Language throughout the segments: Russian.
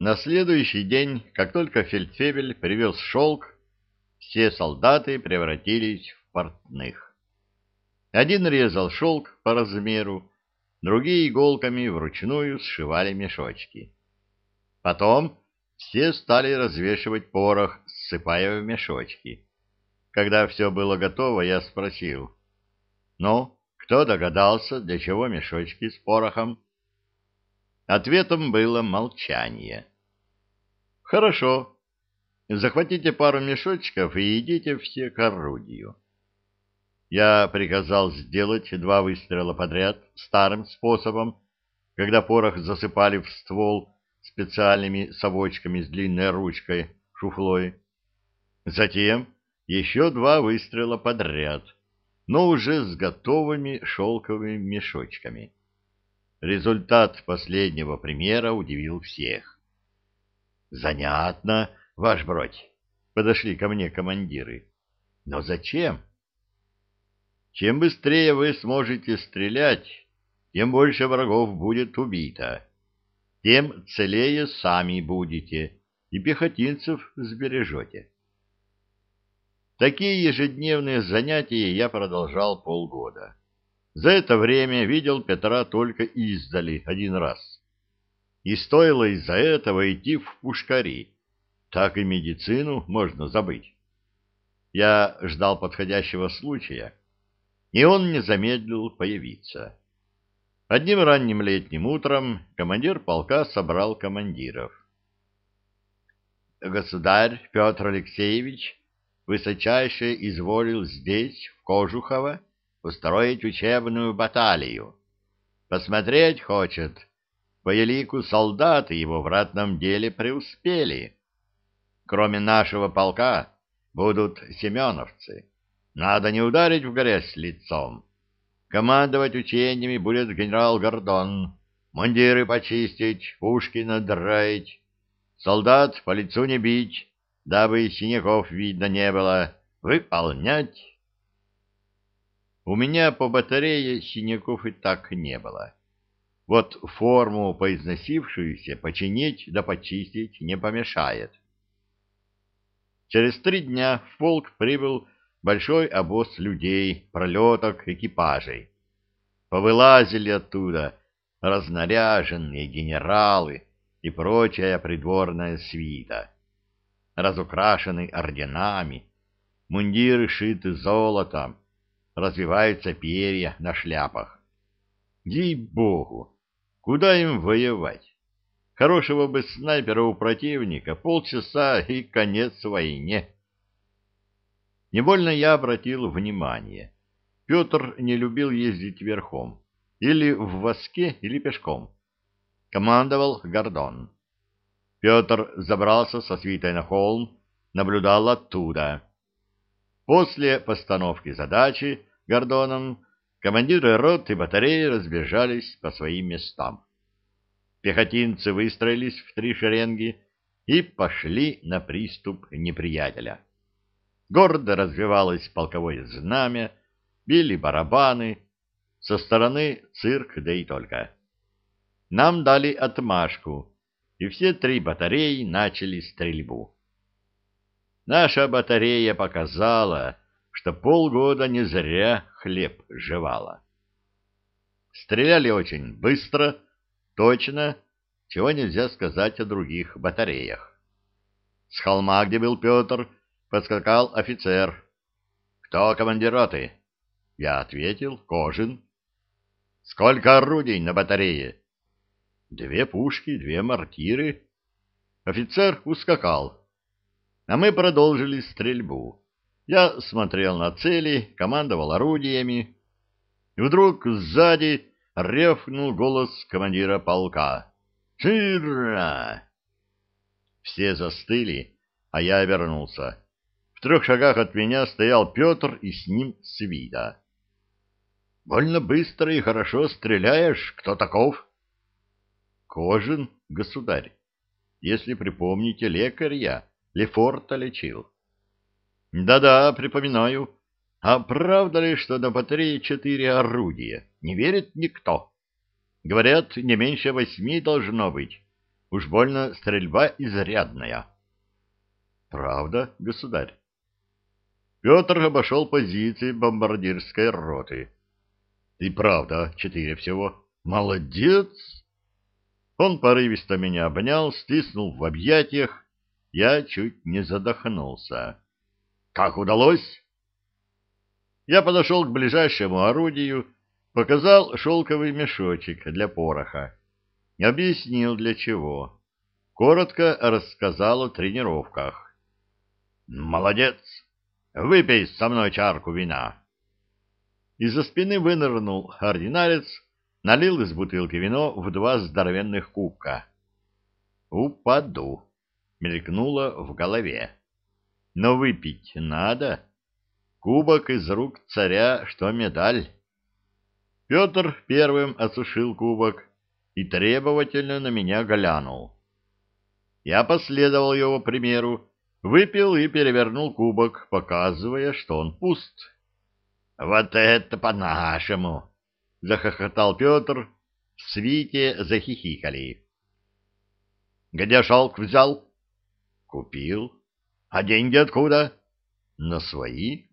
На следующий день, как только фельдфебель привез шелк, все солдаты превратились в портных. Один резал шелк по размеру, другие иголками вручную сшивали мешочки. Потом все стали развешивать порох, ссыпая в мешочки. Когда все было готово, я спросил, «Ну, кто догадался, для чего мешочки с порохом?» Ответом было молчание. «Хорошо. Захватите пару мешочков и идите все к орудию». Я приказал сделать два выстрела подряд старым способом, когда порох засыпали в ствол специальными совочками с длинной ручкой, шуфлой. Затем еще два выстрела подряд, но уже с готовыми шелковыми мешочками. Результат последнего примера удивил всех. «Занятно, ваш бродь!» — подошли ко мне командиры. «Но зачем?» «Чем быстрее вы сможете стрелять, тем больше врагов будет убито, тем целее сами будете и пехотинцев сбережете». Такие ежедневные занятия я продолжал полгода. За это время видел Петра только издали один раз. И стоило из-за этого идти в пушкари. Так и медицину можно забыть. Я ждал подходящего случая, и он не замедлил появиться. Одним ранним летним утром командир полка собрал командиров. «Государь Петр Алексеевич высочайше изволил здесь, в Кожухово, устроить учебную баталию. Посмотреть хочет, по елику солдаты его в ратном деле преуспели. Кроме нашего полка будут семеновцы. Надо не ударить в грязь лицом. Командовать учениями будет генерал Гордон. Мундиры почистить, пушки надраить. Солдат по лицу не бить, дабы синяков видно не было. Выполнять у меня по батарее синяков и так не было. Вот форму поизносившуюся починить да почистить не помешает. Через три дня в полк прибыл большой обоз людей, пролеток, экипажей. Повылазили оттуда разнаряженные генералы и прочая придворная свита, разукрашены орденами, мундиры шиты золотом, развиваются перья на шляпах. Ей-богу, куда им воевать? Хорошего бы снайпера у противника, полчаса и конец войне. Невольно я обратил внимание. Петр не любил ездить верхом, или в воске, или пешком. Командовал Гордон. Петр забрался со свитой на холм, наблюдал оттуда. После постановки задачи Гордоном, командиры рот и батареи разбежались по своим местам. Пехотинцы выстроились в три шеренги и пошли на приступ неприятеля. Гордо развивалось полковое знамя, били барабаны, со стороны цирк, да и только. Нам дали отмашку, и все три батареи начали стрельбу. Наша батарея показала, что полгода не зря хлеб жевала. Стреляли очень быстро, точно, чего нельзя сказать о других батареях. С холма, где был Петр, подскакал офицер. «Кто командир роты?» Я ответил, Кожин. «Сколько орудий на батарее?» «Две пушки, две мортиры». Офицер ускакал, а мы продолжили стрельбу. Я смотрел на цели, командовал орудиями. И вдруг сзади ревкнул голос командира полка. «Ширра!» Все застыли, а я обернулся. В трех шагах от меня стоял Петр и с ним свита. «Больно быстро и хорошо стреляешь. Кто таков?» «Кожин, государь. Если припомните, лекарь я, Лефорта лечил». Да-да, припоминаю. А правда ли, что на батарее четыре орудия? Не верит никто. Говорят, не меньше восьми должно быть. Уж больно стрельба изрядная. Правда, государь? Петр обошел позиции бомбардирской роты. И правда, четыре всего. Молодец! Он порывисто меня обнял, стиснул в объятиях. Я чуть не задохнулся. Как удалось? Я подошел к ближайшему орудию, показал шелковый мешочек для пороха. Объяснил, для чего. Коротко рассказал о тренировках. «Молодец! Выпей со мной чарку вина!» Из-за спины вынырнул ординарец, налил из бутылки вино в два здоровенных кубка. «Упаду!» — мелькнуло в голове. «Но выпить надо. Кубок из рук царя, что медаль». Петр первым осушил кубок и требовательно на меня глянул. Я последовал его примеру, выпил и перевернул кубок, показывая, что он пуст. «Вот это по-нашему!» — захохотал Петр. В свите захихикали. «Где шелк взял?» «Купил». «А деньги откуда?» «На свои».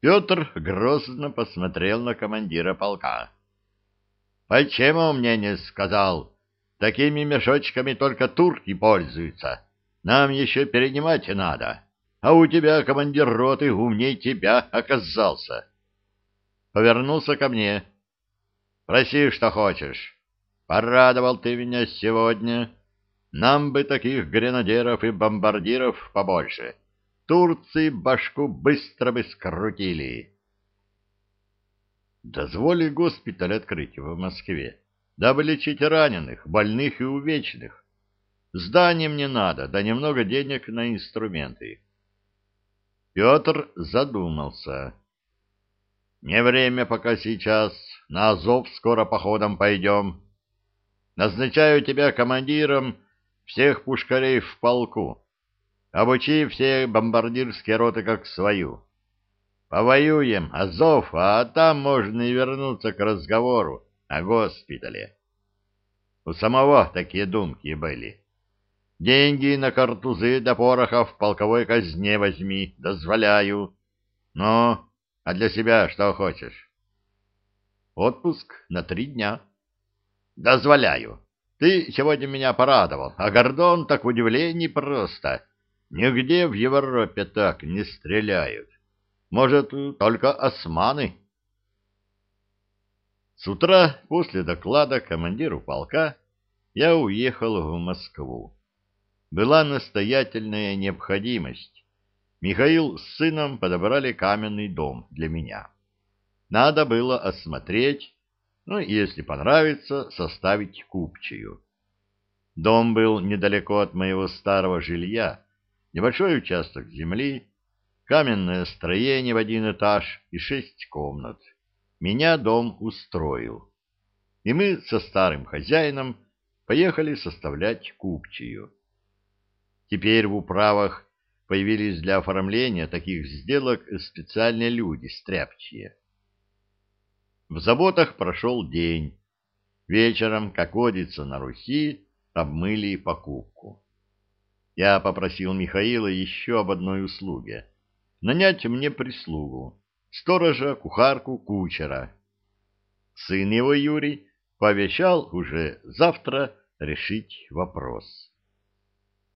Петр грозно посмотрел на командира полка. «Почему мне не сказал? Такими мешочками только турки пользуются. Нам еще перенимать надо. А у тебя, командир роты, умней тебя оказался» повернулся ко мне. «Проси, что хочешь. Порадовал ты меня сегодня. Нам бы таких гренадеров и бомбардиров побольше. Турции башку быстро бы скрутили». Дозволи госпиталь открыть в Москве, дабы лечить раненых, больных и увечных. Здание мне надо, да немного денег на инструменты. Петр задумался. Не время пока сейчас. На Азов скоро походом пойдем. Назначаю тебя командиром всех пушкарей в полку. Обучи все бомбардирские роты как свою. Повоюем, Азов, а там можно и вернуться к разговору о госпитале. У самого такие думки были. Деньги на картузы до пороха в полковой казне возьми, дозволяю. Но а для себя что хочешь? Отпуск на три дня. Дозволяю. Ты сегодня меня порадовал, а Гордон так в удивлении просто. Нигде в Европе так не стреляют. Может, только османы? С утра после доклада командиру полка я уехал в Москву. Была настоятельная необходимость Михаил с сыном подобрали каменный дом для меня. Надо было осмотреть, ну, если понравится, составить купчую. Дом был недалеко от моего старого жилья, небольшой участок земли, каменное строение в один этаж и шесть комнат. Меня дом устроил. И мы со старым хозяином поехали составлять купчую. Теперь в управах появились для оформления таких сделок специальные люди, стряпчие. В заботах прошел день. Вечером, как водится на Руси, обмыли покупку. Я попросил Михаила еще об одной услуге — нанять мне прислугу, сторожа, кухарку, кучера. Сын его, Юрий, пообещал уже завтра решить вопрос.